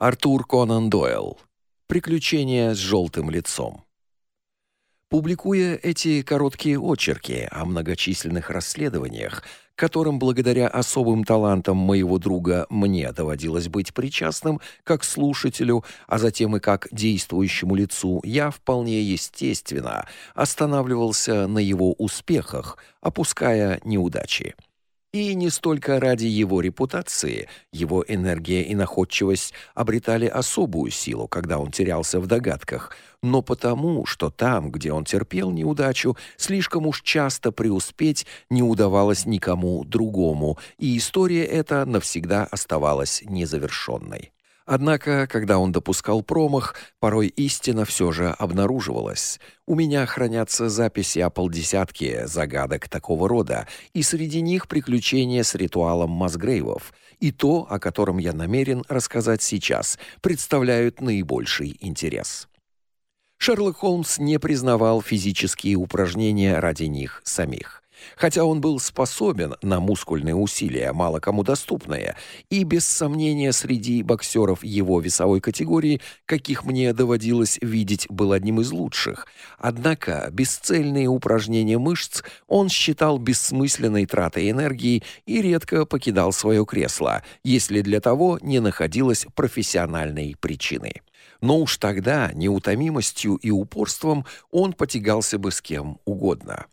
Артур Конан Дойл. Приключения с желтым лицом. Публикуя эти короткие очерки о многочисленных расследованиях, которым благодаря особым талантам моего друга мне доводилось быть причастным как слушателю, а затем и как действующему лицу, я вполне естественно останавливался на его успехах, опуская неудачи. И не столько ради его репутации, его энергия и находчивость обретали особую силу, когда он терялся в догадках, но потому, что там, где он терпел неудачу, слишком уж часто преуспеть не удавалось никому другому, и история эта навсегда оставалась незавершенной. Однако, когда он допускал промах, порой истина все же обнаруживалась. У меня хранятся записи о полдесятке загадок такого рода, и среди них приключения с ритуалом Масгрейвов. И то, о котором я намерен рассказать сейчас, представляют наибольший интерес. Шерлок Холмс не признавал физические упражнения ради них самих. Хотя он был способен на мускульные усилия, мало кому доступные, и без сомнения среди боксеров его весовой категории, каких мне доводилось видеть, был одним из лучших. Однако бесцельные упражнения мышц он считал бессмысленной тратой энергии и редко покидал свое кресло, если для того не находилось профессиональной причины. Но уж тогда неутомимостью и упорством он потягался бы с кем угодно.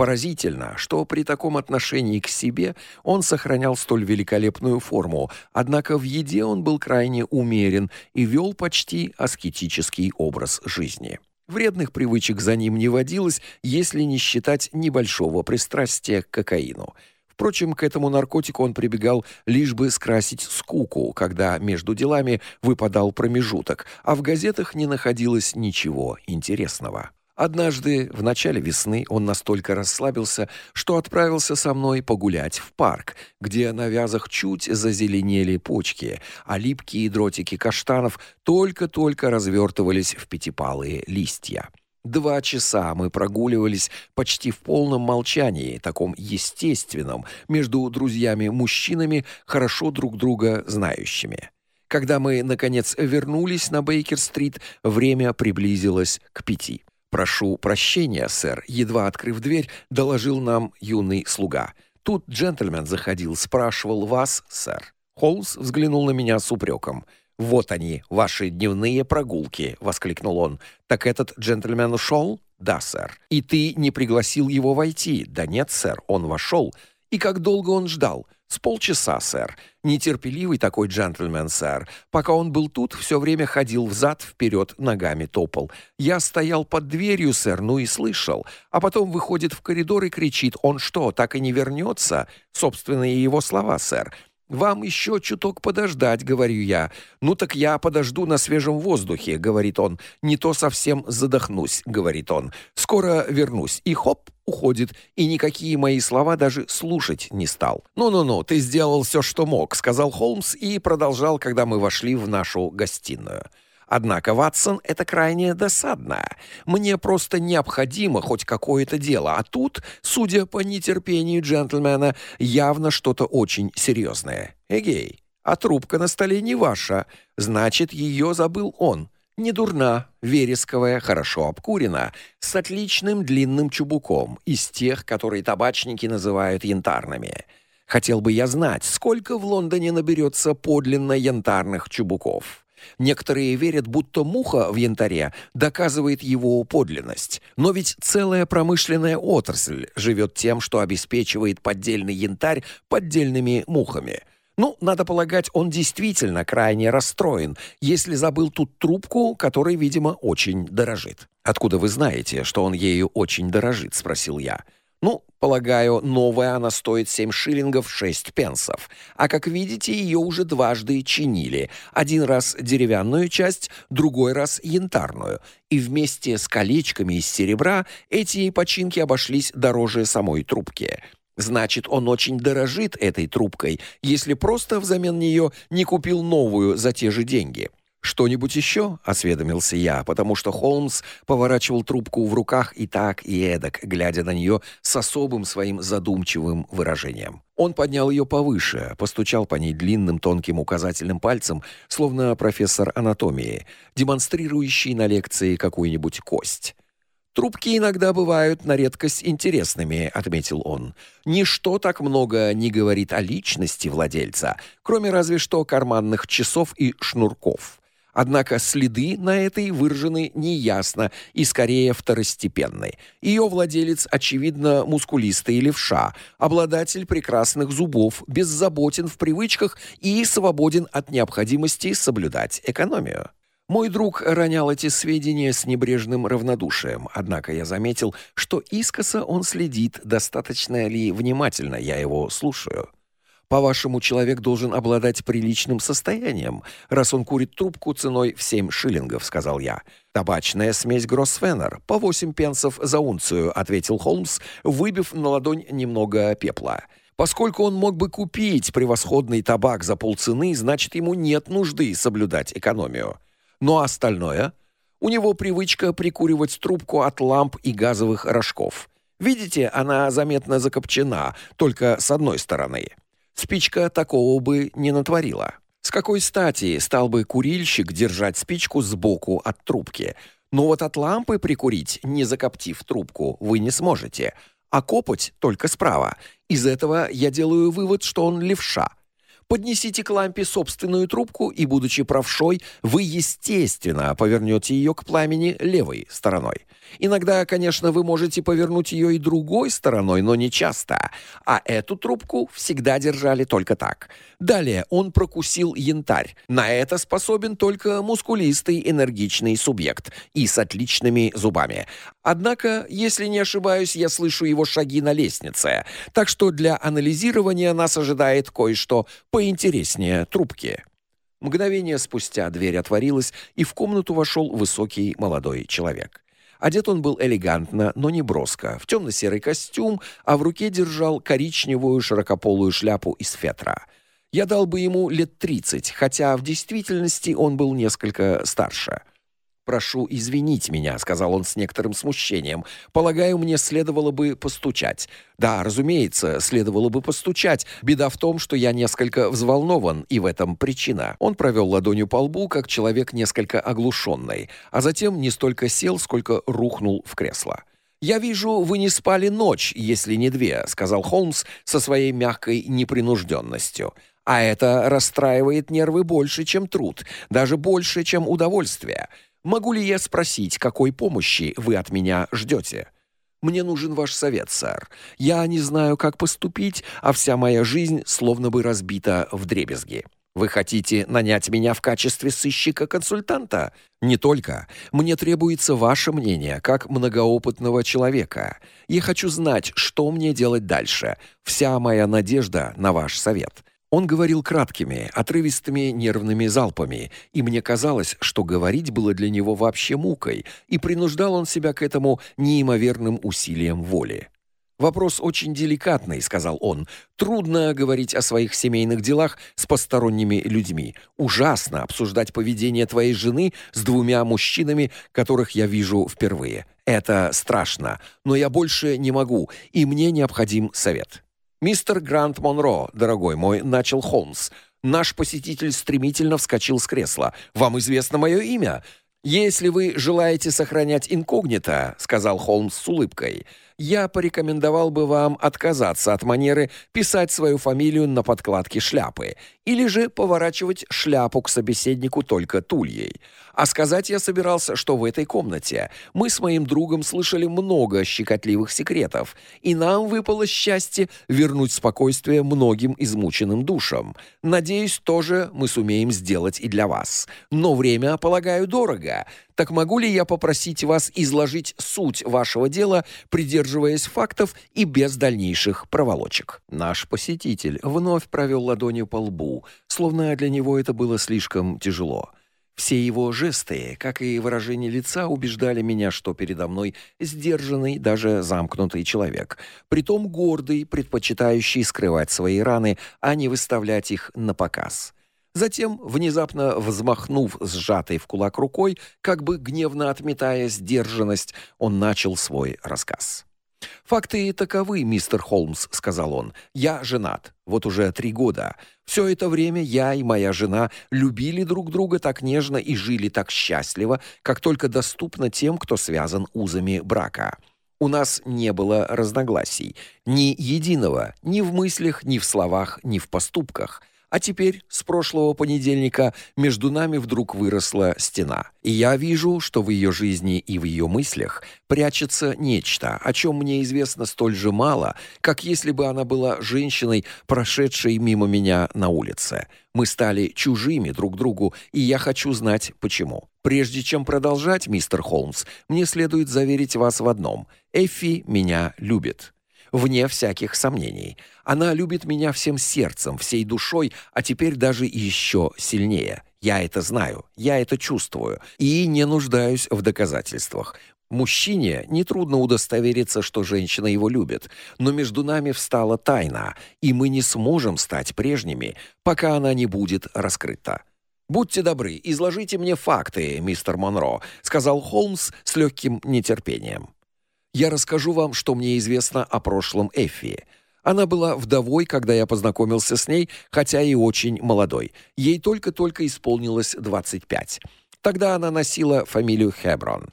Поразительно, что при таком отношении к себе он сохранял столь великолепную форму, однако в еде он был крайне умерен и вел почти аскетический образ жизни. Вредных привычек за ним не водилось, если не считать небольшого пристрастия к кокаину. Впрочем, к этому наркотику он прибегал лишь бы скрасить скуку, когда между делами выпадал промежуток, а в газетах не находилось ничего интересного. Однажды в начале весны он настолько расслабился, что отправился со мной погулять в парк, где на вязах чуть зазеленели почки, а липкие дротики каштанов только-только развертывались в пятипалые листья. Два часа мы прогуливались почти в полном молчании, таком естественном, между друзьями-мужчинами, хорошо друг друга знающими. Когда мы наконец вернулись на Бейкер-стрит, время приблизилось к пяти. Прошу прощения, сэр, едва открыв дверь, доложил нам юный слуга. Тут джентльмен заходил, спрашивал вас, сэр. Холмс взглянул на меня с упреком. Вот они, ваши дневные прогулки, воскликнул он. Так этот джентльмен ушел? Да, сэр. И ты не пригласил его войти? Да нет, сэр, он вошел. И как долго он ждал? С полчаса, сэр. Нетерпеливый такой джентльмен, сэр. Пока он был тут, все время ходил взад вперед, ногами топал. Я стоял под дверью, сэр, ну и слышал. А потом выходит в коридор и кричит: "Он что, так и не вернется?» Собственные его слова, сэр. Вам еще чуток подождать, говорю я. Ну так я подожду на свежем воздухе, говорит он. Не то совсем задохнусь, говорит он. Скоро вернусь. И хоп, уходит, и никакие мои слова даже слушать не стал. Ну-ну-ну, ты сделал все, что мог, сказал Холмс и продолжал, когда мы вошли в нашу гостиную. Однако, Ватсон, это крайне досадно. Мне просто необходимо хоть какое-то дело, а тут, судя по нетерпению джентльмена, явно что-то очень серьезное. Эгей, а трубка на столе не ваша, значит, ее забыл он. Не дурна, вересковая, хорошо обкурена, с отличным длинным чубуком, из тех, которые табачники называют янтарными. Хотел бы я знать, сколько в Лондоне наберется подлинно янтарных чубуков. Некоторые верят, будто муха в янтаре доказывает его подлинность. Но ведь целая промышленная отрасль живет тем, что обеспечивает поддельный янтарь поддельными мухами. Ну, надо полагать, он действительно крайне расстроен, если забыл тут трубку, которой, видимо, очень дорожит. Откуда вы знаете, что он ею очень дорожит, спросил я. Ну, полагаю, новая она стоит 7 шиллингов 6 пенсов. А как видите, ее уже дважды чинили. Один раз деревянную часть, другой раз янтарную. И вместе с колечками из серебра эти починки обошлись дороже самой трубки. Значит, он очень дорожит этой трубкой, если просто взамен нее не купил новую за те же деньги. Что-нибудь еще? осведомился я, потому что Холмс поворачивал трубку в руках и так, и эдак, глядя на нее с особым своим задумчивым выражением. Он поднял ее повыше, постучал по ней длинным тонким указательным пальцем, словно профессор анатомии, демонстрирующий на лекции какую-нибудь кость. Трубки иногда бывают на редкость интересными, отметил он. Ничто так много не говорит о личности владельца, кроме разве что карманных часов и шнурков. Однако следы на этой выражены неясно и скорее второстепенны. Ее владелец очевидно мускулистый левша, обладатель прекрасных зубов, беззаботен в привычках и свободен от необходимости соблюдать экономию. Мой друг ронял эти сведения с небрежным равнодушием, однако я заметил, что искоса он следит, достаточно ли внимательно я его слушаю. По-вашему, человек должен обладать приличным состоянием, раз он курит трубку ценой в 7 шиллингов, сказал я. Табачная смесь Гроссфеннер по 8 пенсов за унцию, ответил Холмс, выбив на ладонь немного пепла. Поскольку он мог бы купить превосходный табак за полцены, значит, ему нет нужды соблюдать экономию. Ну а остальное? У него привычка прикуривать трубку от ламп и газовых рожков. Видите, она заметно закопчена, только с одной стороны. Спичка такого бы не натворила. С какой стати стал бы курильщик держать спичку сбоку от трубки? Но вот от лампы прикурить, не закоптив трубку, вы не сможете, а копоть только справа. Из этого я делаю вывод, что он левша. Поднесите к лампе собственную трубку, и будучи правшой, вы естественно повернете ее к пламени левой стороной. Иногда, конечно, вы можете повернуть ее и другой стороной, но не часто. А эту трубку всегда держали только так. Далее он прокусил янтарь. На это способен только мускулистый, энергичный субъект и с отличными зубами. Однако, если не ошибаюсь, я слышу его шаги на лестнице. Так что для анализирования нас ожидает кое-что поинтереснее трубки. Мгновение спустя дверь отворилась, и в комнату вошел высокий молодой человек. Одет он был элегантно, но не броско, в темно серый костюм, а в руке держал коричневую широкополую шляпу из фетра. Я дал бы ему лет тридцать, хотя в действительности он был несколько старше. Прошу извинить меня, сказал он с некоторым смущением. Полагаю, мне следовало бы постучать. Да, разумеется, следовало бы постучать. Беда в том, что я несколько взволнован, и в этом причина. Он провел ладонью по лбу, как человек несколько оглушенный, а затем не столько сел, сколько рухнул в кресло. Я вижу, вы не спали ночь, если не две, сказал Холмс со своей мягкой непринужденностью. А это расстраивает нервы больше, чем труд, даже больше, чем удовольствие. Могу ли я спросить, какой помощи вы от меня ждете? Мне нужен ваш совет, сэр. Я не знаю, как поступить, а вся моя жизнь словно бы разбита вдребезги. Вы хотите нанять меня в качестве сыщика-консультанта? Не только. Мне требуется ваше мнение, как многоопытного человека. Я хочу знать, что мне делать дальше. Вся моя надежда на ваш совет. Он говорил краткими, отрывистыми нервными залпами, и мне казалось, что говорить было для него вообще мукой, и принуждал он себя к этому неимоверным усилием воли. Вопрос очень деликатный, сказал он. Трудно говорить о своих семейных делах с посторонними людьми. Ужасно обсуждать поведение твоей жены с двумя мужчинами, которых я вижу впервые. Это страшно, но я больше не могу, и мне необходим совет. Мистер Грант Монро, дорогой мой, начал Холмс. Наш посетитель стремительно вскочил с кресла. Вам известно мое имя? Если вы желаете сохранять инкогнито, сказал Холмс с улыбкой я порекомендовал бы вам отказаться от манеры писать свою фамилию на подкладке шляпы или же поворачивать шляпу к собеседнику только тульей. А сказать я собирался, что в этой комнате мы с моим другом слышали много щекотливых секретов, и нам выпало счастье вернуть спокойствие многим измученным душам. Надеюсь, тоже мы сумеем сделать и для вас. Но время, полагаю, дорого. Так могу ли я попросить вас изложить суть вашего дела, придерживаясь фактов и без дальнейших проволочек? Наш посетитель вновь провел ладонью по лбу, словно для него это было слишком тяжело. Все его жесты, как и выражение лица, убеждали меня, что передо мной сдержанный, даже замкнутый человек, притом гордый, предпочитающий скрывать свои раны, а не выставлять их на показ. Затем, внезапно взмахнув сжатой в кулак рукой, как бы гневно отметая сдержанность, он начал свой рассказ. Факты таковы, мистер Холмс, сказал он. Я женат. Вот уже три года. Все это время я и моя жена любили друг друга так нежно и жили так счастливо, как только доступно тем, кто связан узами брака. У нас не было разногласий, ни единого, ни в мыслях, ни в словах, ни в поступках. А теперь, с прошлого понедельника, между нами вдруг выросла стена. И я вижу, что в ее жизни и в ее мыслях прячется нечто, о чем мне известно столь же мало, как если бы она была женщиной, прошедшей мимо меня на улице. Мы стали чужими друг другу, и я хочу знать почему. Прежде чем продолжать, мистер Холмс, мне следует заверить вас в одном: Эффи меня любит вне всяких сомнений. Она любит меня всем сердцем, всей душой, а теперь даже еще сильнее. Я это знаю, я это чувствую и не нуждаюсь в доказательствах. Мужчине нетрудно удостовериться, что женщина его любит, но между нами встала тайна, и мы не сможем стать прежними, пока она не будет раскрыта. Будьте добры, изложите мне факты, мистер Монро, сказал Холмс с легким нетерпением. Я расскажу вам, что мне известно о прошлом Эффи. Она была вдовой, когда я познакомился с ней, хотя и очень молодой. Ей только-только исполнилось 25. Тогда она носила фамилию Хеброн.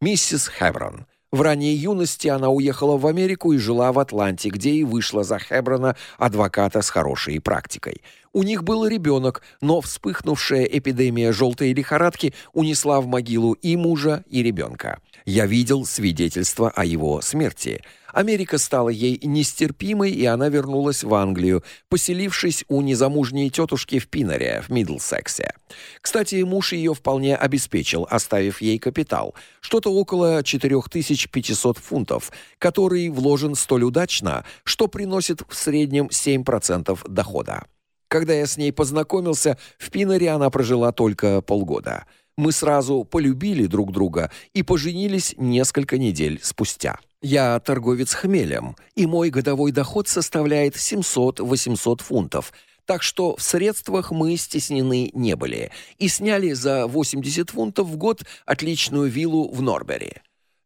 Миссис Хеброн. В ранней юности она уехала в Америку и жила в Атланте, где и вышла за Хеброна, адвоката с хорошей практикой. У них был ребенок, но вспыхнувшая эпидемия желтой лихорадки унесла в могилу и мужа, и ребенка. Я видел свидетельства о его смерти. Америка стала ей нестерпимой, и она вернулась в Англию, поселившись у незамужней тетушки в Пинере, в Мидлсексе. Кстати, муж ее вполне обеспечил, оставив ей капитал, что-то около 4500 фунтов, который вложен столь удачно, что приносит в среднем 7% дохода. Когда я с ней познакомился, в Пинере она прожила только полгода. Мы сразу полюбили друг друга и поженились несколько недель спустя. Я торговец хмелем, и мой годовой доход составляет 700-800 фунтов. Так что в средствах мы стеснены не были и сняли за 80 фунтов в год отличную виллу в Норбери.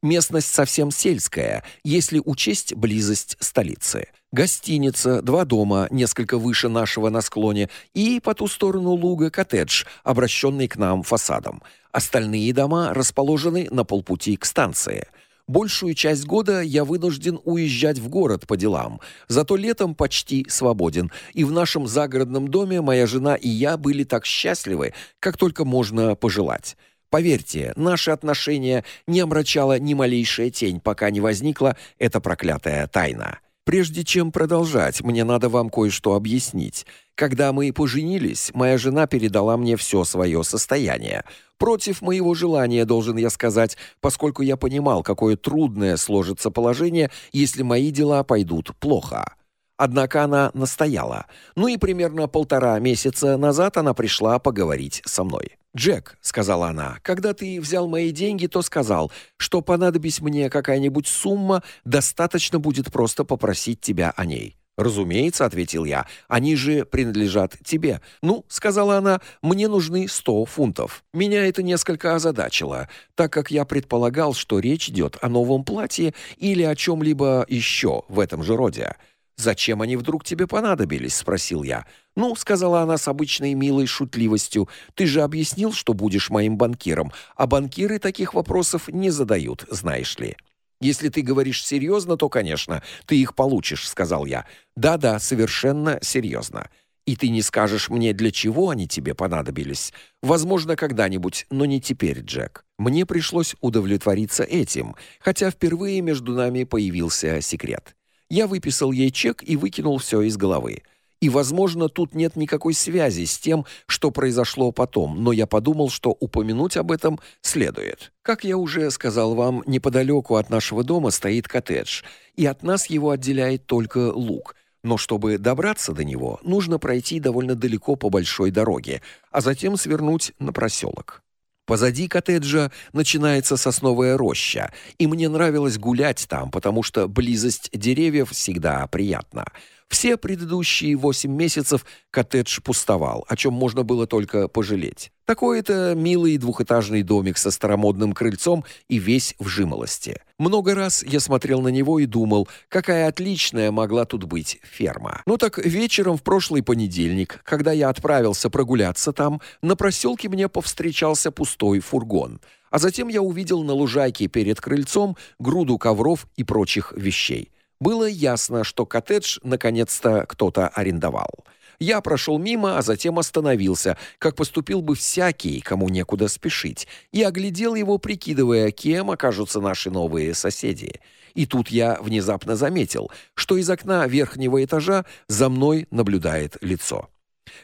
Местность совсем сельская, если учесть близость столицы. Гостиница, два дома, несколько выше нашего на склоне, и по ту сторону луга коттедж, обращенный к нам фасадом. Остальные дома расположены на полпути к станции. Большую часть года я вынужден уезжать в город по делам, зато летом почти свободен. И в нашем загородном доме моя жена и я были так счастливы, как только можно пожелать. Поверьте, наши отношения не омрачала ни малейшая тень, пока не возникла эта проклятая тайна. Прежде чем продолжать, мне надо вам кое-что объяснить. Когда мы поженились, моя жена передала мне все свое состояние. Против моего желания, должен я сказать, поскольку я понимал, какое трудное сложится положение, если мои дела пойдут плохо. Однако она настояла. Ну и примерно полтора месяца назад она пришла поговорить со мной. Джек, сказала она. Когда ты взял мои деньги, то сказал, что понадобись мне какая-нибудь сумма, достаточно будет просто попросить тебя о ней. Разумеется, ответил я. Они же принадлежат тебе. Ну, сказала она, мне нужны сто фунтов. Меня это несколько озадачило, так как я предполагал, что речь идет о новом платье или о чем либо еще в этом же роде. Зачем они вдруг тебе понадобились, спросил я. Ну, сказала она с обычной милой шутливостью. Ты же объяснил, что будешь моим банкиром, а банкиры таких вопросов не задают, знаешь ли. Если ты говоришь серьезно, то, конечно, ты их получишь, сказал я. Да-да, совершенно серьезно. И ты не скажешь мне, для чего они тебе понадобились? Возможно, когда-нибудь, но не теперь, Джек. Мне пришлось удовлетвориться этим, хотя впервые между нами появился секрет. Я выписал ей чек и выкинул все из головы. И, возможно, тут нет никакой связи с тем, что произошло потом, но я подумал, что упомянуть об этом следует. Как я уже сказал вам, неподалеку от нашего дома стоит коттедж, и от нас его отделяет только луг. Но чтобы добраться до него, нужно пройти довольно далеко по большой дороге, а затем свернуть на проселок. Позади коттеджа начинается сосновая роща, и мне нравилось гулять там, потому что близость деревьев всегда приятна. Все предыдущие восемь месяцев коттедж пустовал, о чем можно было только пожалеть. Такой-то милый двухэтажный домик со старомодным крыльцом и весь в жимолости. Много раз я смотрел на него и думал, какая отличная могла тут быть ферма. Ну так вечером в прошлый понедельник, когда я отправился прогуляться там, на проселке мне повстречался пустой фургон. А затем я увидел на лужайке перед крыльцом груду ковров и прочих вещей. Было ясно, что коттедж наконец-то кто-то арендовал. Я прошел мимо, а затем остановился, как поступил бы всякий, кому некуда спешить, и оглядел его, прикидывая, кем окажутся наши новые соседи. И тут я внезапно заметил, что из окна верхнего этажа за мной наблюдает лицо.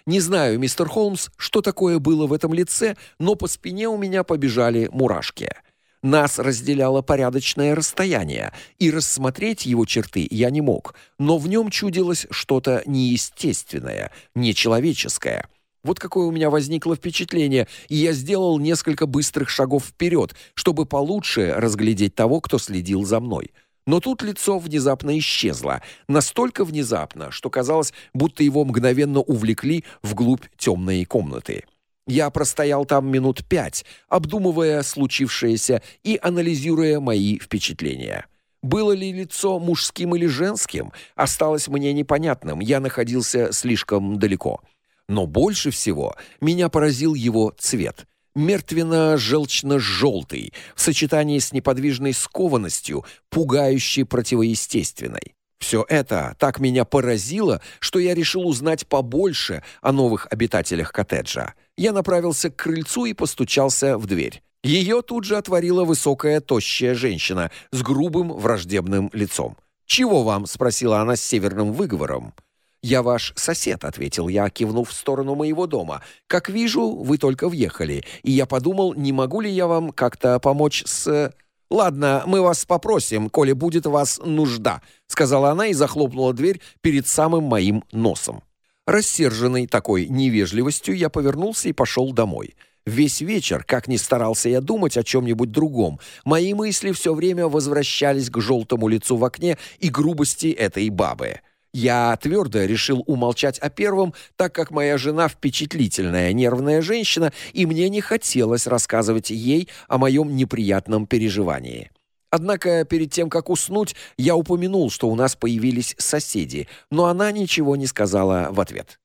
Не знаю, мистер Холмс, что такое было в этом лице, но по спине у меня побежали мурашки. Нас разделяло порядочное расстояние, и рассмотреть его черты я не мог, но в нем чудилось что-то неестественное, нечеловеческое. Вот какое у меня возникло впечатление, и я сделал несколько быстрых шагов вперед, чтобы получше разглядеть того, кто следил за мной. Но тут лицо внезапно исчезло, настолько внезапно, что казалось, будто его мгновенно увлекли вглубь темной комнаты. Я простоял там минут пять, обдумывая случившееся и анализируя мои впечатления. Было ли лицо мужским или женским, осталось мне непонятным. Я находился слишком далеко. Но больше всего меня поразил его цвет. Мертвенно-желчно-желтый, в сочетании с неподвижной скованностью, пугающе противоестественной. Все это так меня поразило, что я решил узнать побольше о новых обитателях коттеджа. Я направился к крыльцу и постучался в дверь. Ее тут же отворила высокая, тощая женщина с грубым, враждебным лицом. "Чего вам?" спросила она с северным выговором. "Я ваш сосед", ответил я, кивнув в сторону моего дома. "Как вижу, вы только въехали, и я подумал, не могу ли я вам как-то помочь с Ладно, мы вас попросим, коли будет вас нужда, сказала она и захлопнула дверь перед самым моим носом. Рассерженный такой невежливостью, я повернулся и пошел домой. Весь вечер, как ни старался я думать о чем нибудь другом, мои мысли все время возвращались к желтому лицу в окне и грубости этой бабы. Я твердо решил умолчать о первом, так как моя жена впечатлительная, нервная женщина, и мне не хотелось рассказывать ей о моем неприятном переживании. Однако перед тем как уснуть, я упомянул, что у нас появились соседи, но она ничего не сказала в ответ.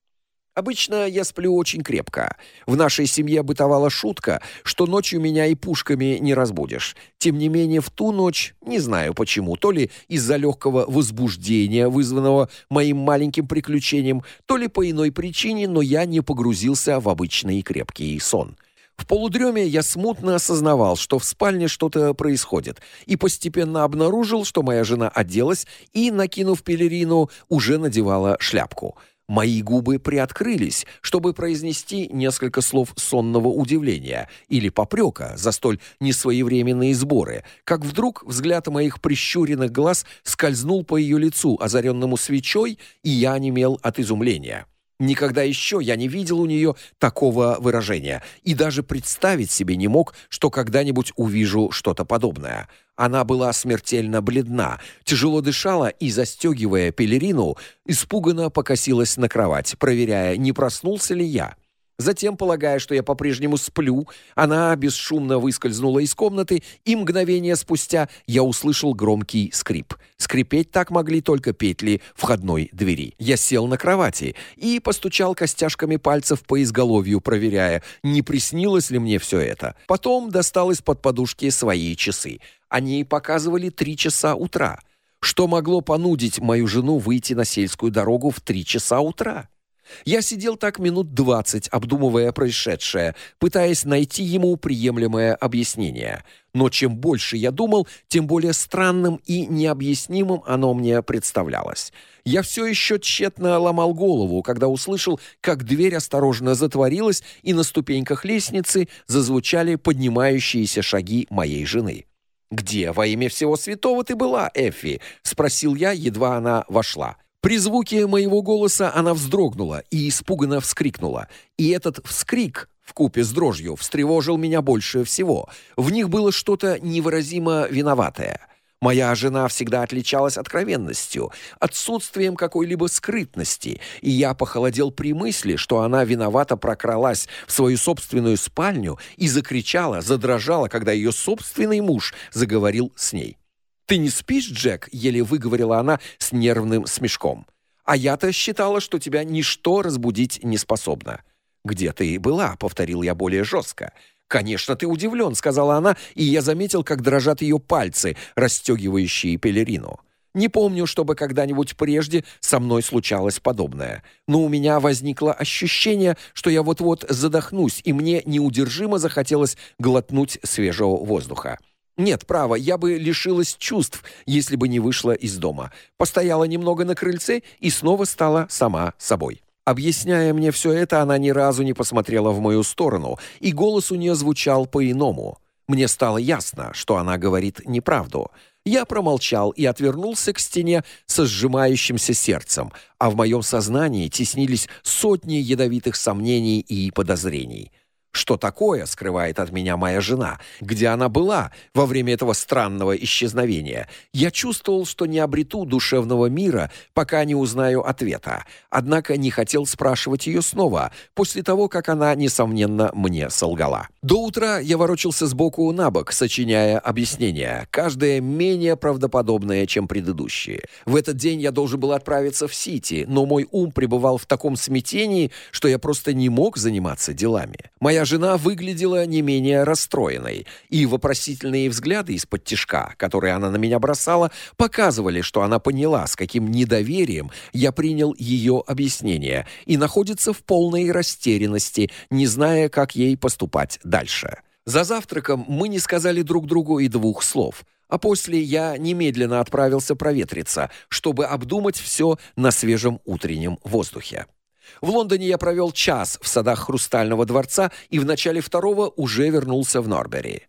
Обычно я сплю очень крепко. В нашей семье бытовала шутка, что ночью меня и пушками не разбудишь. Тем не менее, в ту ночь, не знаю почему, то ли из-за легкого возбуждения, вызванного моим маленьким приключением, то ли по иной причине, но я не погрузился в обычный крепкий сон. В полудреме я смутно осознавал, что в спальне что-то происходит, и постепенно обнаружил, что моя жена оделась и, накинув пелерину, уже надевала шляпку. Мои губы приоткрылись, чтобы произнести несколько слов сонного удивления или попрека за столь несвоевременные сборы, как вдруг взгляд моих прищуренных глаз скользнул по ее лицу, озаренному свечой, и я онемел от изумления. Никогда еще я не видел у нее такого выражения и даже представить себе не мог, что когда-нибудь увижу что-то подобное. Она была смертельно бледна, тяжело дышала и застегивая пелерину, испуганно покосилась на кровать, проверяя, не проснулся ли я. Затем, полагая, что я по-прежнему сплю, она бесшумно выскользнула из комнаты, и мгновение спустя я услышал громкий скрип. Скрипеть так могли только петли входной двери. Я сел на кровати и постучал костяшками пальцев по изголовью, проверяя, не приснилось ли мне все это. Потом достал из-под подушки свои часы. Они показывали три часа утра. Что могло понудить мою жену выйти на сельскую дорогу в три часа утра? Я сидел так минут двадцать, обдумывая происшедшее, пытаясь найти ему приемлемое объяснение. Но чем больше я думал, тем более странным и необъяснимым оно мне представлялось. Я все еще тщетно ломал голову, когда услышал, как дверь осторожно затворилась, и на ступеньках лестницы зазвучали поднимающиеся шаги моей жены. «Где во имя всего святого ты была, Эффи?» — спросил я, едва она вошла. При звуке моего голоса она вздрогнула и испуганно вскрикнула. И этот вскрик вкупе с дрожью встревожил меня больше всего. В них было что-то невыразимо виноватое. Моя жена всегда отличалась откровенностью, отсутствием какой-либо скрытности, и я похолодел при мысли, что она виновато прокралась в свою собственную спальню и закричала, задрожала, когда ее собственный муж заговорил с ней. «Ты не спишь, Джек?» — еле выговорила она с нервным смешком. «А я-то считала, что тебя ничто разбудить не способно». «Где ты была?» — повторил я более жестко. «Конечно, ты удивлен», — сказала она, и я заметил, как дрожат ее пальцы, расстегивающие пелерину. Не помню, чтобы когда-нибудь прежде со мной случалось подобное. Но у меня возникло ощущение, что я вот-вот задохнусь, и мне неудержимо захотелось глотнуть свежего воздуха. Нет, право, я бы лишилась чувств, если бы не вышла из дома. Постояла немного на крыльце и снова стала сама собой. Объясняя мне все это, она ни разу не посмотрела в мою сторону, и голос у нее звучал по-иному. Мне стало ясно, что она говорит неправду. Я промолчал и отвернулся к стене со сжимающимся сердцем, а в моем сознании теснились сотни ядовитых сомнений и подозрений. Что такое скрывает от меня моя жена? Где она была во время этого странного исчезновения? Я чувствовал, что не обрету душевного мира, пока не узнаю ответа. Однако не хотел спрашивать ее снова, после того, как она несомненно мне солгала. До утра я ворочался сбоку на бок, сочиняя объяснения, каждое менее правдоподобное, чем предыдущие. В этот день я должен был отправиться в Сити, но мой ум пребывал в таком смятении, что я просто не мог заниматься делами. Моя жена выглядела не менее расстроенной, и вопросительные взгляды из-под тишка, которые она на меня бросала, показывали, что она поняла, с каким недоверием я принял ее объяснение и находится в полной растерянности, не зная, как ей поступать дальше. За завтраком мы не сказали друг другу и двух слов. А после я немедленно отправился проветриться, чтобы обдумать все на свежем утреннем воздухе. В Лондоне я провел час в садах Хрустального дворца и в начале второго уже вернулся в Норбери.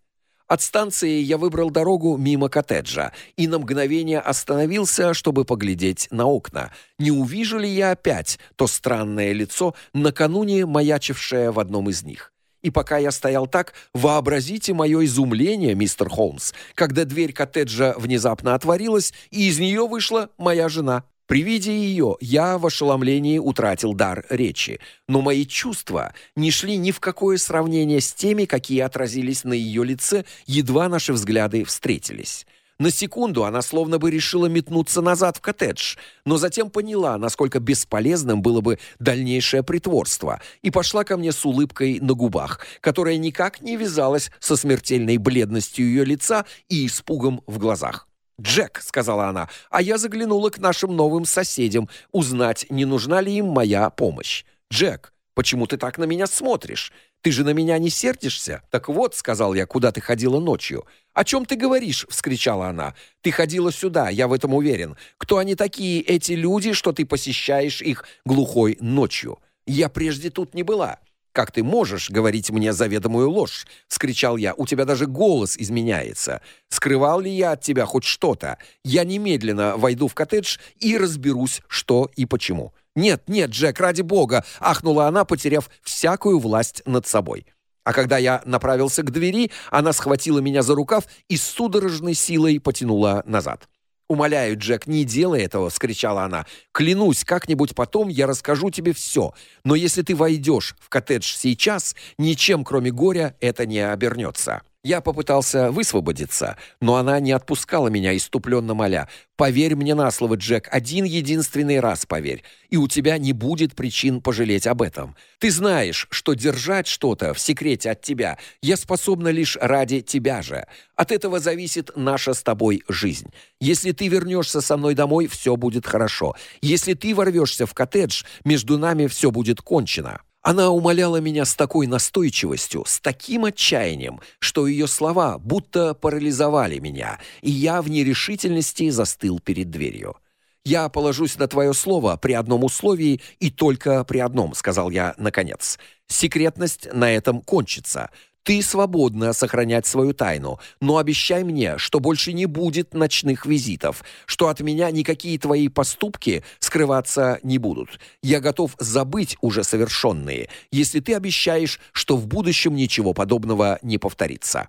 От станции я выбрал дорогу мимо коттеджа и на мгновение остановился, чтобы поглядеть на окна. Не увижу ли я опять то странное лицо, накануне маячившее в одном из них? И пока я стоял так, вообразите мое изумление, мистер Холмс, когда дверь коттеджа внезапно отворилась, и из нее вышла моя жена. При виде ее я в ошеломлении утратил дар речи, но мои чувства не шли ни в какое сравнение с теми, какие отразились на ее лице, едва наши взгляды встретились. На секунду она словно бы решила метнуться назад в коттедж, но затем поняла, насколько бесполезным было бы дальнейшее притворство, и пошла ко мне с улыбкой на губах, которая никак не вязалась со смертельной бледностью ее лица и испугом в глазах. «Джек», — сказала она, — «а я заглянула к нашим новым соседям, узнать, не нужна ли им моя помощь. Джек, почему ты так на меня смотришь? Ты же на меня не сердишься?» «Так вот», — сказал я, — «куда ты ходила ночью?» «О чем ты говоришь?» — вскричала она. «Ты ходила сюда, я в этом уверен. Кто они такие, эти люди, что ты посещаешь их глухой ночью? Я прежде тут не была». «Как ты можешь говорить мне заведомую ложь?» — вскричал я. «У тебя даже голос изменяется. Скрывал ли я от тебя хоть что-то? Я немедленно войду в коттедж и разберусь, что и почему». «Нет, нет, Джек, ради бога!» — ахнула она, потеряв всякую власть над собой. А когда я направился к двери, она схватила меня за рукав и с судорожной силой потянула назад. «Умоляю, Джек, не делай этого!» — вскричала она. «Клянусь, как-нибудь потом я расскажу тебе все. Но если ты войдешь в коттедж сейчас, ничем, кроме горя, это не обернется». Я попытался высвободиться, но она не отпускала меня, иступленно моля. «Поверь мне на слово, Джек, один единственный раз поверь, и у тебя не будет причин пожалеть об этом. Ты знаешь, что держать что-то в секрете от тебя я способна лишь ради тебя же. От этого зависит наша с тобой жизнь. Если ты вернешься со мной домой, все будет хорошо. Если ты ворвешься в коттедж, между нами все будет кончено». Она умоляла меня с такой настойчивостью, с таким отчаянием, что ее слова будто парализовали меня, и я в нерешительности застыл перед дверью. «Я положусь на твое слово при одном условии и только при одном», — сказал я наконец. «Секретность на этом кончится. Ты свободна сохранять свою тайну, но обещай мне, что больше не будет ночных визитов, что от меня никакие твои поступки скрываться не будут. Я готов забыть уже совершенные, если ты обещаешь, что в будущем ничего подобного не повторится.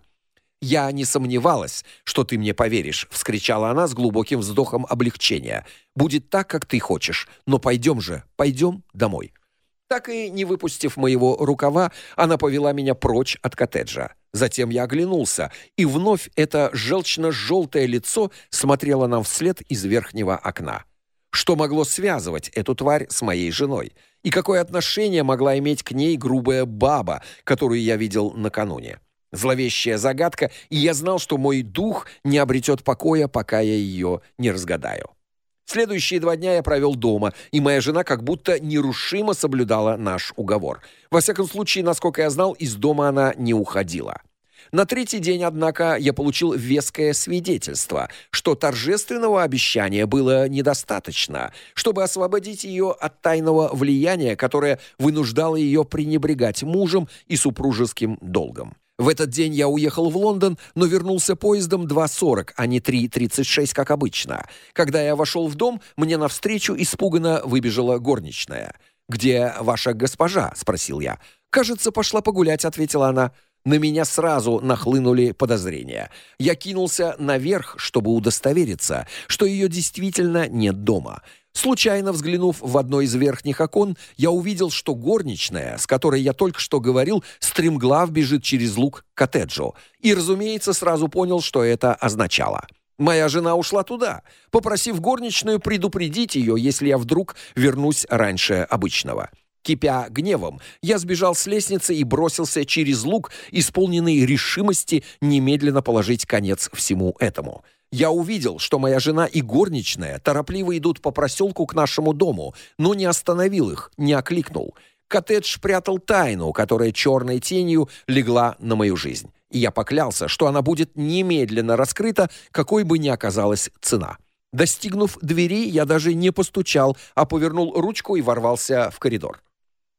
Я не сомневалась, что ты мне поверишь, вскричала она с глубоким вздохом облегчения. Будет так, как ты хочешь, но пойдем же, пойдем домой. Так и не выпустив моего рукава, она повела меня прочь от коттеджа. Затем я оглянулся, и вновь это желчно желтое лицо смотрело нам вслед из верхнего окна. Что могло связывать эту тварь с моей женой? И какое отношение могла иметь к ней грубая баба, которую я видел накануне? Зловещая загадка, и я знал, что мой дух не обретет покоя, пока я ее не разгадаю. Следующие два дня я провел дома, и моя жена как будто нерушимо соблюдала наш уговор. Во всяком случае, насколько я знал, из дома она не уходила. На третий день, однако, я получил веское свидетельство, что торжественного обещания было недостаточно, чтобы освободить ее от тайного влияния, которое вынуждало ее пренебрегать мужем и супружеским долгом. В этот день я уехал в Лондон, но вернулся поездом 2:40, а не 3:36, как обычно. Когда я вошел в дом, мне навстречу испуганно выбежала горничная. "Где ваша госпожа?" спросил я. "Кажется, пошла погулять", ответила она. На меня сразу нахлынули подозрения. Я кинулся наверх, чтобы удостовериться, что ее действительно нет дома. Случайно взглянув в одно из верхних окон, я увидел, что горничная, с которой я только что говорил, стремглав бежит через луг к коттеджу. И, разумеется, сразу понял, что это означало. Моя жена ушла туда, попросив горничную предупредить ее, если я вдруг вернусь раньше обычного. Кипя гневом, я сбежал с лестницы и бросился через луг, исполненный решимости немедленно положить конец всему этому. Я увидел, что моя жена и горничная торопливо идут по проселку к нашему дому, но не остановил их, не окликнул. Коттедж прятал тайну, которая черной тенью легла на мою жизнь. И я поклялся, что она будет немедленно раскрыта, какой бы ни оказалась цена. Достигнув двери, я даже не постучал, а повернул ручку и ворвался в коридор.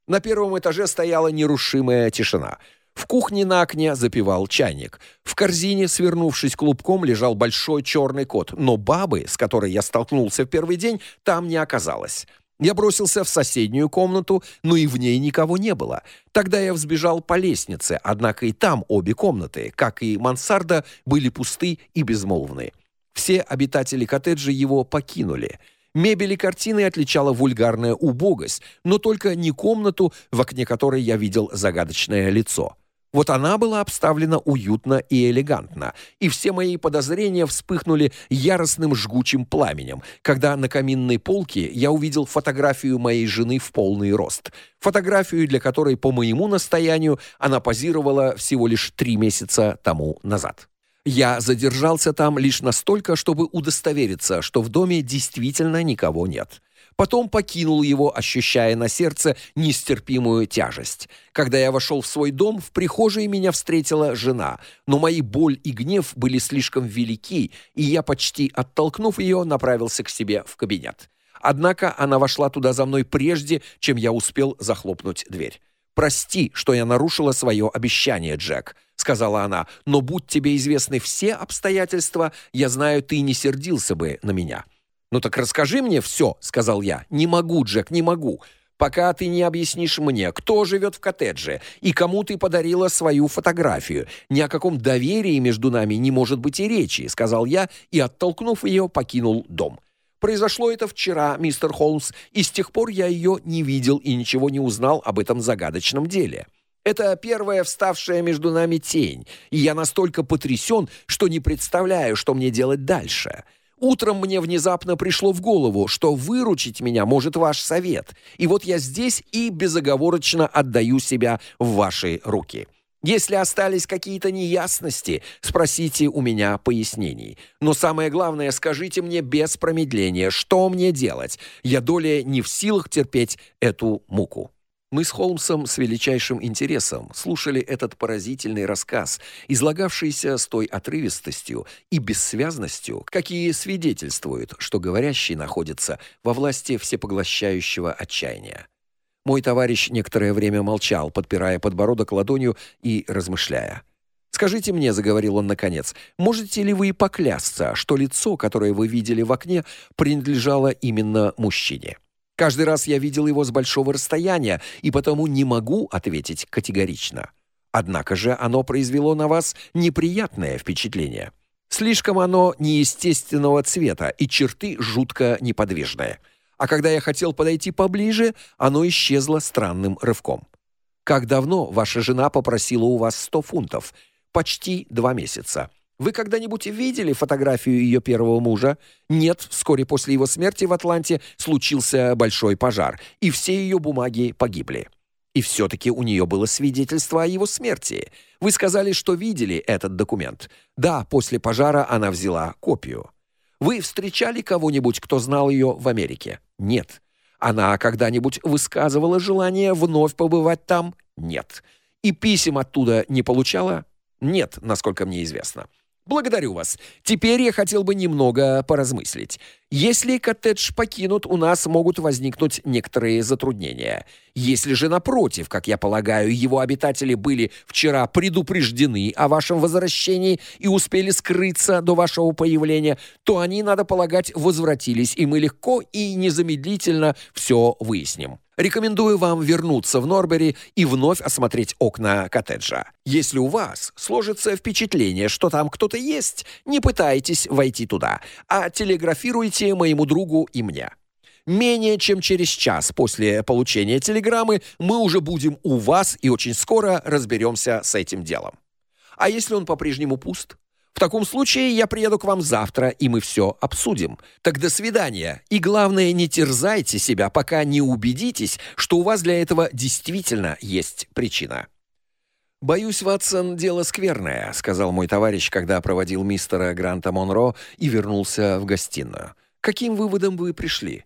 На первом этаже стояла нерушимая тишина. В кухне на окне запивал чайник. В корзине, свернувшись клубком, лежал большой черный кот, но бабы, с которой я столкнулся в первый день, там не оказалось. Я бросился в соседнюю комнату, но и в ней никого не было. Тогда я взбежал по лестнице, однако и там обе комнаты, как и мансарда, были пусты и безмолвны. Все обитатели коттеджа его покинули. Мебель и картины отличала вульгарная убогость, но только не комнату, в окне которой я видел загадочное лицо. Вот она была обставлена уютно и элегантно, и все мои подозрения вспыхнули яростным жгучим пламенем, когда на каминной полке я увидел фотографию моей жены в полный рост. Фотографию, для которой по моему настоянию она позировала всего лишь три месяца тому назад. Я задержался там лишь настолько, чтобы удостовериться, что в доме действительно никого нет. Потом покинул его, ощущая на сердце нестерпимую тяжесть. Когда я вошел в свой дом, в прихожей меня встретила жена, но мои боль и гнев были слишком велики, и я почти оттолкнув ее, направился к себе в кабинет. Однако она вошла туда за мной прежде, чем я успел захлопнуть дверь. Прости, что я нарушила свое обещание, Джек, сказала она. Но будь тебе известны все обстоятельства, я знаю, ты не сердился бы на меня. Ну так расскажи мне все, сказал я. Не могу, Джек, не могу. Пока ты не объяснишь мне, кто живет в коттедже и кому ты подарила свою фотографию, ни о каком доверии между нами не может быть и речи, сказал я и оттолкнув ее, покинул дом. Произошло это вчера, мистер Холмс, и с тех пор я ее не видел и ничего не узнал об этом загадочном деле. Это первая вставшая между нами тень, и я настолько потрясен, что не представляю, что мне делать дальше. Утром мне внезапно пришло в голову, что выручить меня может ваш совет. И вот я здесь и безоговорочно отдаю себя в ваши руки. Если остались какие-то неясности, спросите у меня пояснений. Но самое главное, скажите мне без промедления, что мне делать. Я доля не в силах терпеть эту муку. Мы с Холмсом с величайшим интересом слушали этот поразительный рассказ, излагавшийся с той отрывистостью и бессвязностью, какие свидетельствуют, что говорящий находится во власти всепоглощающего отчаяния. Мой товарищ некоторое время молчал, подпирая подбородок ладонью и размышляя. Скажите мне, заговорил он наконец, можете ли вы поклясться, что лицо, которое вы видели в окне, принадлежало именно мужчине? Каждый раз я видел его с большого расстояния, и потому не могу ответить категорично. Однако же оно произвело на вас неприятное впечатление. Слишком оно неестественного цвета и черты жутко неподвижные. А когда я хотел подойти поближе, оно исчезло странным рывком. Как давно ваша жена попросила у вас 100 фунтов? Почти два месяца. Вы когда-нибудь видели фотографию ее первого мужа? Нет, вскоре после его смерти в Атланте случился большой пожар, и все ее бумаги погибли. И все таки у нее было свидетельство о его смерти. Вы сказали, что видели этот документ. Да, после пожара она взяла копию. Вы встречали кого-нибудь, кто знал ее в Америке? Нет. Она когда-нибудь высказывала желание вновь побывать там? Нет. И писем оттуда не получала? Нет, насколько мне известно. Благодарю вас. Теперь я хотел бы немного поразмыслить. Если коттедж покинут, у нас могут возникнуть некоторые затруднения. Если же напротив, как я полагаю, его обитатели были вчера предупреждены о вашем возвращении и успели скрыться до вашего появления, то они, надо полагать, возвратились, и мы легко и незамедлительно все выясним. Рекомендую вам вернуться в Норбери и вновь осмотреть окна коттеджа. Если у вас сложится впечатление, что там кто-то есть, не пытайтесь войти туда, а телеграфируйте моему другу и мне. Менее чем через час после получения телеграммы мы уже будем у вас и очень скоро разберемся с этим делом. А если он по-прежнему пуст? В таком случае я приеду к вам завтра, и мы все обсудим. Так до свидания. И главное, не терзайте себя, пока не убедитесь, что у вас для этого действительно есть причина. Боюсь, Ватсон, дело скверное, сказал мой товарищ, когда проводил мистера Гранта Монро и вернулся в гостиную. Каким выводом вы пришли?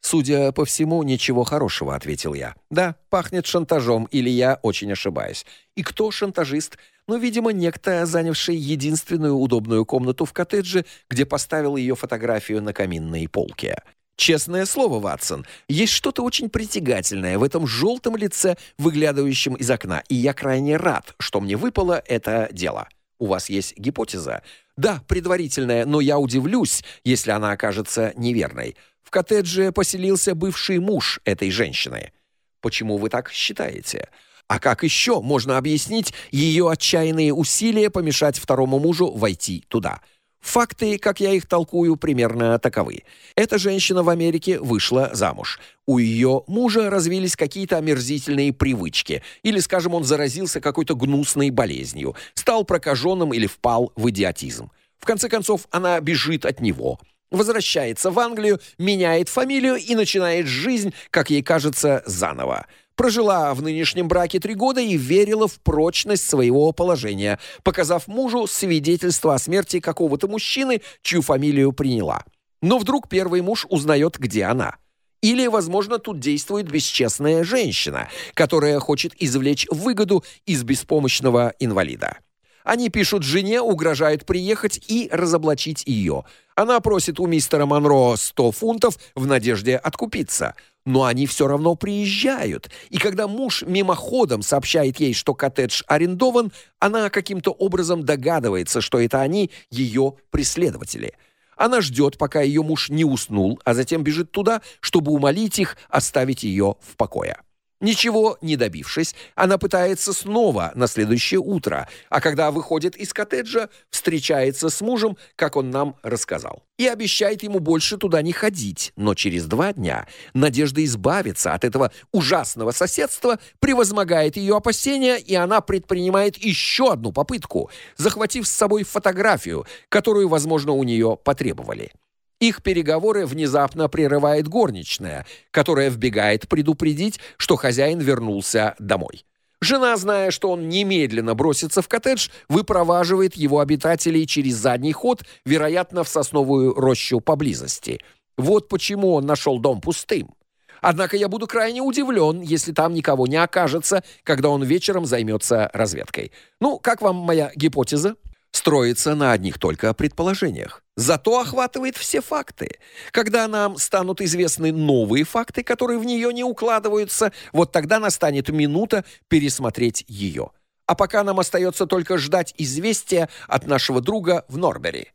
Судя по всему, ничего хорошего, ответил я. Да, пахнет шантажом, или я очень ошибаюсь. И кто шантажист? Но, видимо, некто, занявший единственную удобную комнату в коттедже, где поставил ее фотографию на каминной полке. Честное слово, Ватсон, есть что-то очень притягательное в этом желтом лице, выглядывающем из окна, и я крайне рад, что мне выпало это дело. У вас есть гипотеза? Да, предварительная, но я удивлюсь, если она окажется неверной. В коттедже поселился бывший муж этой женщины. Почему вы так считаете? А как еще можно объяснить ее отчаянные усилия помешать второму мужу войти туда? Факты, как я их толкую, примерно таковы. Эта женщина в Америке вышла замуж. У ее мужа развились какие-то омерзительные привычки, или, скажем, он заразился какой-то гнусной болезнью, стал прокаженным или впал в идиотизм. В конце концов, она бежит от него. Возвращается в Англию, меняет фамилию и начинает жизнь, как ей кажется, заново. Прожила в нынешнем браке три года и верила в прочность своего положения, показав мужу свидетельство о смерти какого-то мужчины, чью фамилию приняла. Но вдруг первый муж узнает, где она. Или, возможно, тут действует бесчестная женщина, которая хочет извлечь выгоду из беспомощного инвалида. Они пишут жене, угрожают приехать и разоблачить ее. Она просит у мистера Монро 100 фунтов в надежде откупиться но они все равно приезжают. И когда муж мимоходом сообщает ей, что коттедж арендован, она каким-то образом догадывается, что это они ее преследователи. Она ждет, пока ее муж не уснул, а затем бежит туда, чтобы умолить их оставить ее в покое. Ничего не добившись, она пытается снова на следующее утро, а когда выходит из коттеджа, встречается с мужем, как он нам рассказал, и обещает ему больше туда не ходить. Но через два дня надежда избавиться от этого ужасного соседства превозмогает ее опасения, и она предпринимает еще одну попытку, захватив с собой фотографию, которую, возможно, у нее потребовали. Их переговоры внезапно прерывает горничная, которая вбегает предупредить, что хозяин вернулся домой. Жена, зная, что он немедленно бросится в коттедж, выпроваживает его обитателей через задний ход, вероятно, в сосновую рощу поблизости. Вот почему он нашел дом пустым. Однако я буду крайне удивлен, если там никого не окажется, когда он вечером займется разведкой. Ну, как вам моя гипотеза? Строится на одних только предположениях. Зато охватывает все факты. Когда нам станут известны новые факты, которые в нее не укладываются, вот тогда настанет минута пересмотреть ее. А пока нам остается только ждать известия от нашего друга в Норбери.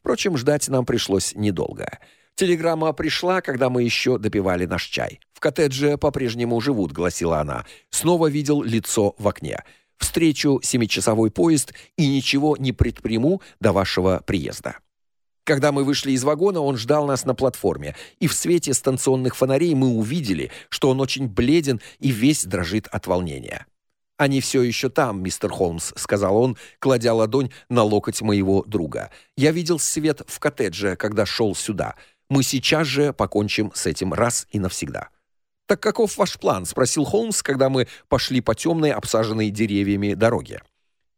Впрочем, ждать нам пришлось недолго. Телеграмма пришла, когда мы еще допивали наш чай. В коттедже по-прежнему живут, гласила она. Снова видел лицо в окне. Встречу семичасовой поезд и ничего не предприму до вашего приезда. Когда мы вышли из вагона, он ждал нас на платформе, и в свете станционных фонарей мы увидели, что он очень бледен и весь дрожит от волнения. Они все еще там, мистер Холмс, сказал он, кладя ладонь на локоть моего друга. Я видел свет в коттедже, когда шел сюда. Мы сейчас же покончим с этим раз и навсегда. Так каков ваш план, спросил Холмс, когда мы пошли по темной, обсаженной деревьями дороге.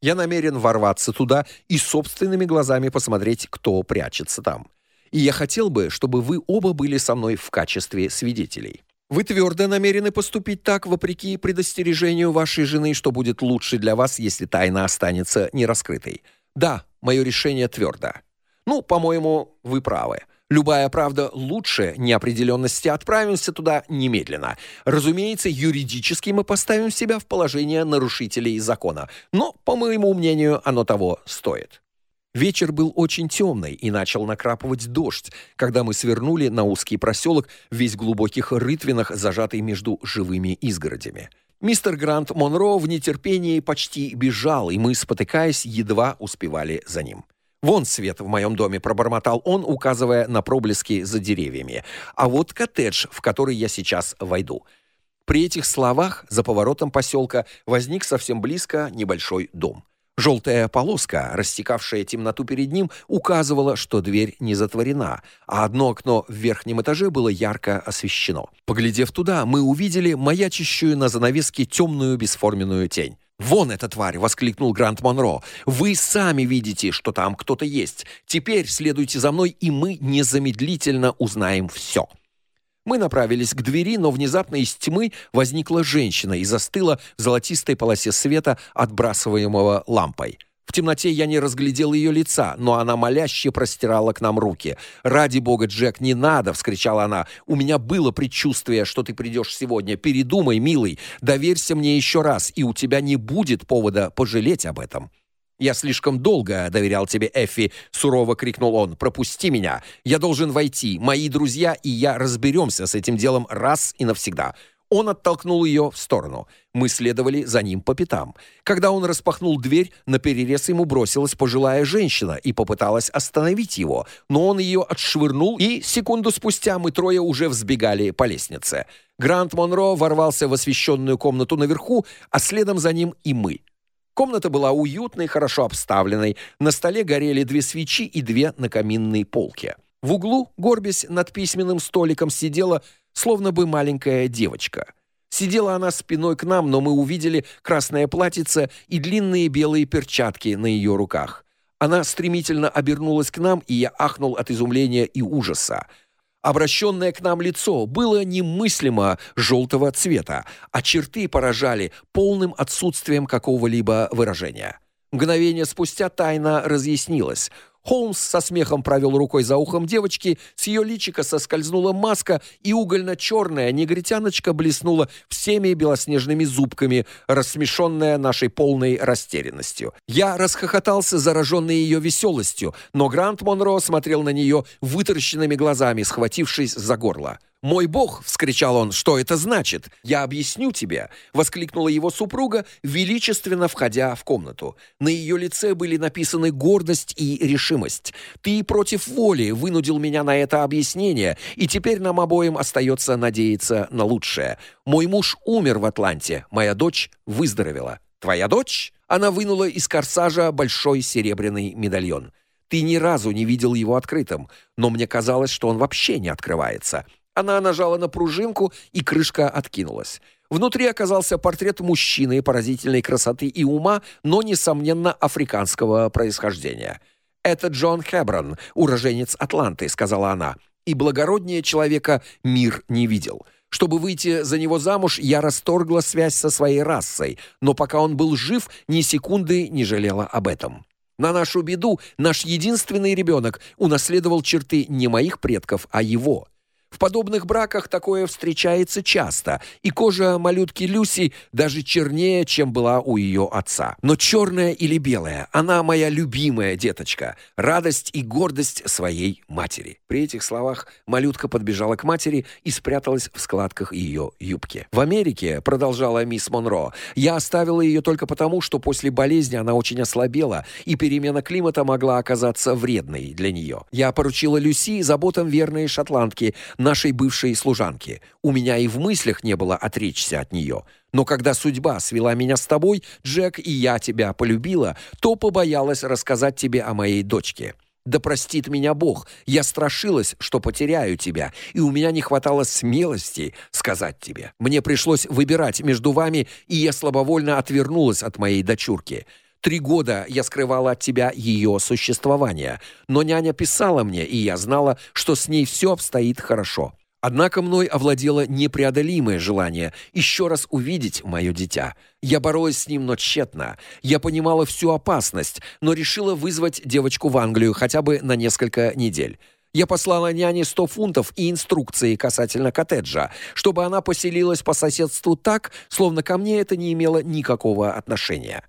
Я намерен ворваться туда и собственными глазами посмотреть, кто прячется там. И я хотел бы, чтобы вы оба были со мной в качестве свидетелей. Вы твердо намерены поступить так, вопреки предостережению вашей жены, что будет лучше для вас, если тайна останется нераскрытой. Да, мое решение твердо. Ну, по-моему, вы правы. Любая правда лучше неопределенности. Отправимся туда немедленно. Разумеется, юридически мы поставим себя в положение нарушителей закона, но, по моему мнению, оно того стоит. Вечер был очень темный и начал накрапывать дождь, когда мы свернули на узкий проселок, весь в глубоких рытвинах, зажатый между живыми изгородями. Мистер Грант Монро в нетерпении почти бежал, и мы, спотыкаясь, едва успевали за ним. Вон свет в моем доме, пробормотал он, указывая на проблески за деревьями. А вот коттедж, в который я сейчас войду. При этих словах за поворотом поселка возник совсем близко небольшой дом. Желтая полоска, растекавшая темноту перед ним, указывала, что дверь не затворена, а одно окно в верхнем этаже было ярко освещено. Поглядев туда, мы увидели маячащую на занавеске темную бесформенную тень. «Вон эта тварь!» — воскликнул Грант Монро. «Вы сами видите, что там кто-то есть. Теперь следуйте за мной, и мы незамедлительно узнаем все». Мы направились к двери, но внезапно из тьмы возникла женщина и застыла в золотистой полосе света, отбрасываемого лампой. В темноте я не разглядел ее лица, но она моляще простирала к нам руки. "Ради бога, Джек, не надо", вскричала она. "У меня было предчувствие, что ты придешь сегодня. Передумай, милый. Доверься мне еще раз, и у тебя не будет повода пожалеть об этом". Я слишком долго доверял тебе, Эффи, сурово крикнул он. Пропусти меня. Я должен войти. Мои друзья и я разберемся с этим делом раз и навсегда. Он оттолкнул ее в сторону. Мы следовали за ним по пятам. Когда он распахнул дверь, на перерез ему бросилась пожилая женщина и попыталась остановить его, но он ее отшвырнул, и секунду спустя мы трое уже взбегали по лестнице. Грант Монро ворвался в освещенную комнату наверху, а следом за ним и мы. Комната была уютной, хорошо обставленной. На столе горели две свечи и две на каминной полке. В углу, горбясь над письменным столиком, сидела словно бы маленькая девочка. Сидела она спиной к нам, но мы увидели красное платьице и длинные белые перчатки на ее руках. Она стремительно обернулась к нам, и я ахнул от изумления и ужаса. Обращенное к нам лицо было немыслимо желтого цвета, а черты поражали полным отсутствием какого-либо выражения. Мгновение спустя тайна разъяснилась. Холмс со смехом провел рукой за ухом девочки, с ее личика соскользнула маска, и угольно черная негритяночка блеснула всеми белоснежными зубками, рассмешенная нашей полной растерянностью. Я расхохотался, зараженный ее веселостью, но Грант Монро смотрел на нее вытаращенными глазами, схватившись за горло. «Мой бог!» — вскричал он. «Что это значит? Я объясню тебе!» — воскликнула его супруга, величественно входя в комнату. На ее лице были написаны гордость и решимость. «Ты против воли вынудил меня на это объяснение, и теперь нам обоим остается надеяться на лучшее. Мой муж умер в Атланте, моя дочь выздоровела». «Твоя дочь?» Она вынула из корсажа большой серебряный медальон. «Ты ни разу не видел его открытым, но мне казалось, что он вообще не открывается». Она нажала на пружинку, и крышка откинулась. Внутри оказался портрет мужчины поразительной красоты и ума, но несомненно африканского происхождения. Это Джон Хеброн, уроженец Атланты, сказала она. И благороднее человека мир не видел. Чтобы выйти за него замуж, я расторгла связь со своей расой, но пока он был жив, ни секунды не жалела об этом. На нашу беду наш единственный ребенок унаследовал черты не моих предков, а его. Подобных браках такое встречается часто, и кожа малютки Люси даже чернее, чем была у ее отца. Но черная или белая, она моя любимая деточка, радость и гордость своей матери. При этих словах малютка подбежала к матери и спряталась в складках ее юбки. В Америке, продолжала мисс Монро, я оставила ее только потому, что после болезни она очень ослабела, и перемена климата могла оказаться вредной для нее. Я поручила Люси заботам верной шотландки, нашей бывшей служанки. У меня и в мыслях не было отречься от нее. Но когда судьба свела меня с тобой, Джек, и я тебя полюбила, то побоялась рассказать тебе о моей дочке. Да простит меня Бог, я страшилась, что потеряю тебя, и у меня не хватало смелости сказать тебе. Мне пришлось выбирать между вами, и я слабовольно отвернулась от моей дочурки. Три года я скрывала от тебя ее существование, но няня писала мне, и я знала, что с ней все обстоит хорошо. Однако мной овладело непреодолимое желание еще раз увидеть мое дитя. Я боролась с ним, но тщетно. Я понимала всю опасность, но решила вызвать девочку в Англию хотя бы на несколько недель. Я послала няне 100 фунтов и инструкции касательно коттеджа, чтобы она поселилась по соседству так, словно ко мне это не имело никакого отношения.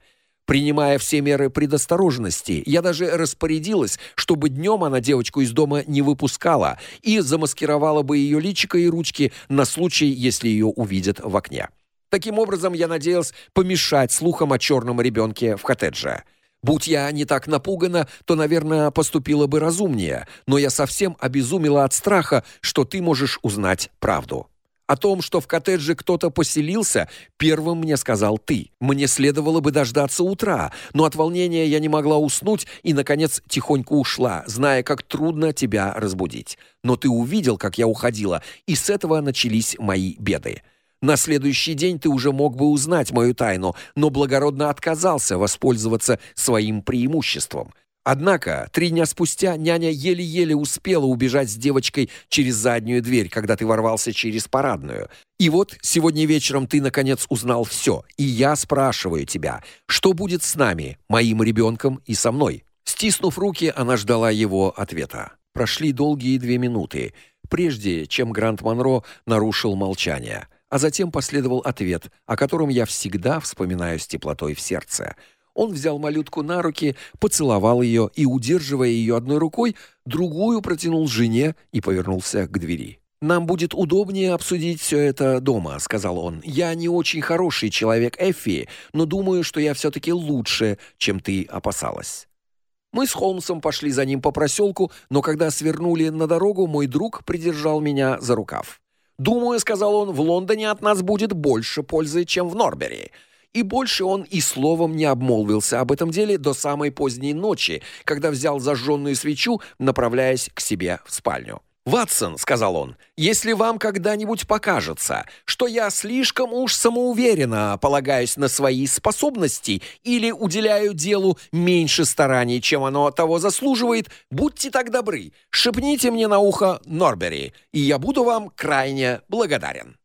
Принимая все меры предосторожности, я даже распорядилась, чтобы днем она девочку из дома не выпускала и замаскировала бы ее личико и ручки на случай, если ее увидят в окне. Таким образом, я надеялась помешать слухам о черном ребенке в коттедже. Будь я не так напугана, то, наверное, поступила бы разумнее, но я совсем обезумела от страха, что ты можешь узнать правду. О том, что в коттедже кто-то поселился, первым мне сказал ты. Мне следовало бы дождаться утра, но от волнения я не могла уснуть и наконец тихонько ушла, зная, как трудно тебя разбудить. Но ты увидел, как я уходила, и с этого начались мои беды. На следующий день ты уже мог бы узнать мою тайну, но благородно отказался воспользоваться своим преимуществом. Однако, три дня спустя няня еле-еле успела убежать с девочкой через заднюю дверь, когда ты ворвался через парадную. И вот сегодня вечером ты наконец узнал все, и я спрашиваю тебя, что будет с нами, моим ребенком и со мной? Стиснув руки, она ждала его ответа. Прошли долгие две минуты, прежде чем Грант Монро нарушил молчание, а затем последовал ответ, о котором я всегда вспоминаю с теплотой в сердце. Он взял малютку на руки, поцеловал ее и, удерживая ее одной рукой, другую протянул жене и повернулся к двери. Нам будет удобнее обсудить все это дома, сказал он. Я не очень хороший человек, Эффи, но думаю, что я все таки лучше, чем ты опасалась. Мы с Холмсом пошли за ним по проселку, но когда свернули на дорогу, мой друг придержал меня за рукав. "Думаю", сказал он, "в Лондоне от нас будет больше пользы, чем в Норбери" и больше он и словом не обмолвился об этом деле до самой поздней ночи, когда взял зажженную свечу, направляясь к себе в спальню. «Ватсон», — сказал он, — «если вам когда-нибудь покажется, что я слишком уж самоуверенно полагаюсь на свои способности или уделяю делу меньше стараний, чем оно того заслуживает, будьте так добры, шепните мне на ухо Норбери, и я буду вам крайне благодарен».